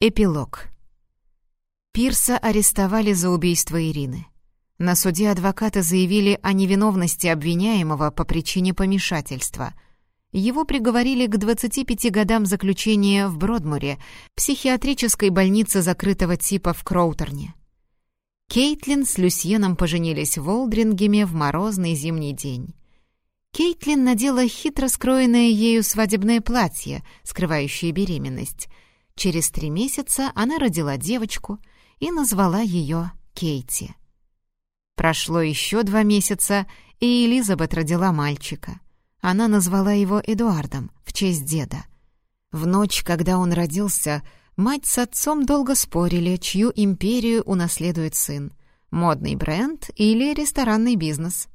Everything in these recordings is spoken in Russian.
Эпилог. Пирса арестовали за убийство Ирины. На суде адвокаты заявили о невиновности обвиняемого по причине помешательства. Его приговорили к 25 годам заключения в Бродмуре, психиатрической больнице закрытого типа в Кроутерне. Кейтлин с Люсьеном поженились в Олдрингеме в морозный зимний день. Кейтлин надела хитро скроенное ею свадебное платье, скрывающее беременность — Через три месяца она родила девочку и назвала ее Кейти. Прошло еще два месяца, и Элизабет родила мальчика. Она назвала его Эдуардом в честь деда. В ночь, когда он родился, мать с отцом долго спорили, чью империю унаследует сын — модный бренд или ресторанный бизнес.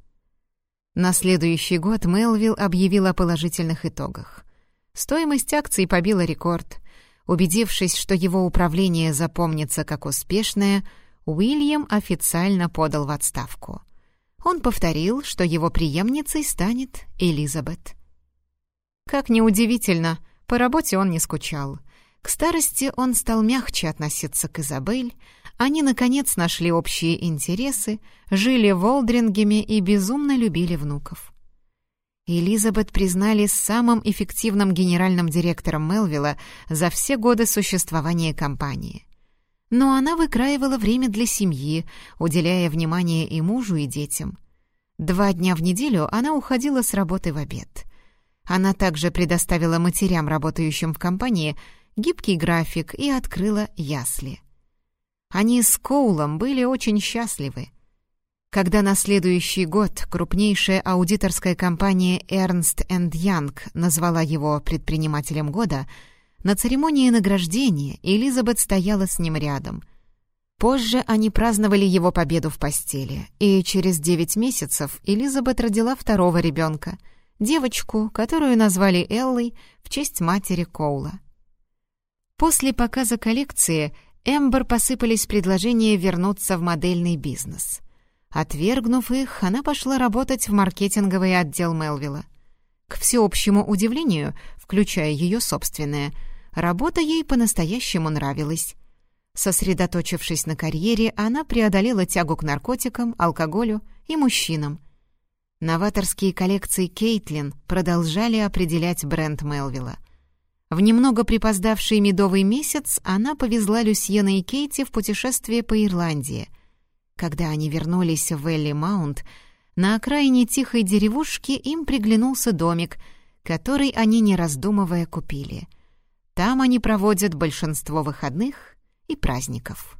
На следующий год Мелвилл объявил о положительных итогах. Стоимость акций побила рекорд. Убедившись, что его управление запомнится как успешное, Уильям официально подал в отставку. Он повторил, что его преемницей станет Элизабет. Как неудивительно, по работе он не скучал. К старости он стал мягче относиться к Изабель, они, наконец, нашли общие интересы, жили в Олдрингеме и безумно любили внуков. Элизабет признали самым эффективным генеральным директором Мелвилла за все годы существования компании. Но она выкраивала время для семьи, уделяя внимание и мужу, и детям. Два дня в неделю она уходила с работы в обед. Она также предоставила матерям, работающим в компании, гибкий график и открыла ясли. Они с Коулом были очень счастливы. Когда на следующий год крупнейшая аудиторская компания Ernst Young назвала его предпринимателем года, на церемонии награждения Элизабет стояла с ним рядом. Позже они праздновали его победу в постели, и через девять месяцев Элизабет родила второго ребенка, девочку, которую назвали Эллой в честь матери Коула. После показа коллекции Эмбер посыпались предложения вернуться в модельный бизнес — Отвергнув их, она пошла работать в маркетинговый отдел Мелвилла. К всеобщему удивлению, включая ее собственное, работа ей по-настоящему нравилась. Сосредоточившись на карьере, она преодолела тягу к наркотикам, алкоголю и мужчинам. Новаторские коллекции Кейтлин продолжали определять бренд Мелвилла. В немного припоздавший медовый месяц она повезла Люсьена и Кейти в путешествие по Ирландии — когда они вернулись в Элли-Маунт, на окраине тихой деревушки им приглянулся домик, который они, не раздумывая, купили. Там они проводят большинство выходных и праздников.